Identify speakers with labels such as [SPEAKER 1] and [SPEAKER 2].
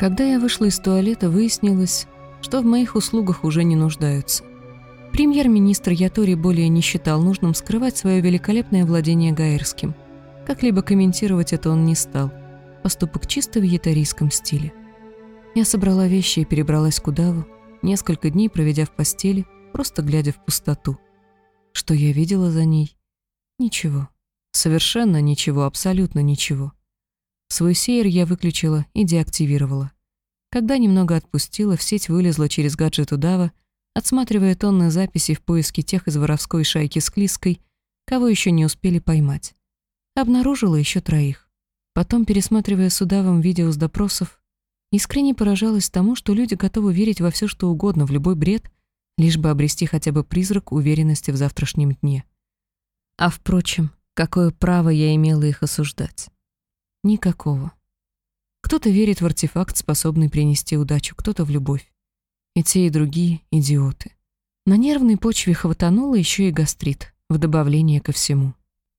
[SPEAKER 1] Когда я вышла из туалета, выяснилось, что в моих услугах уже не нуждаются. Премьер-министр Ятори более не считал нужным скрывать свое великолепное владение Гаэрским. Как-либо комментировать это он не стал. Поступок чисто в ятарийском стиле. Я собрала вещи и перебралась к удаву, несколько дней проведя в постели, просто глядя в пустоту. Что я видела за ней? Ничего. Совершенно ничего, абсолютно ничего. Свой сейер я выключила и деактивировала. Когда немного отпустила, в сеть вылезла через гаджет удава, отсматривая тонны записей в поиске тех из воровской шайки с Клиской, кого еще не успели поймать. Обнаружила еще троих. Потом, пересматривая с удавом видео с допросов, искренне поражалась тому, что люди готовы верить во все, что угодно, в любой бред, лишь бы обрести хотя бы призрак уверенности в завтрашнем дне. А впрочем, какое право я имела их осуждать? Никакого. Кто-то верит в артефакт, способный принести удачу, кто-то в любовь. И те, и другие — идиоты. На нервной почве хватануло еще и гастрит, в добавление ко всему.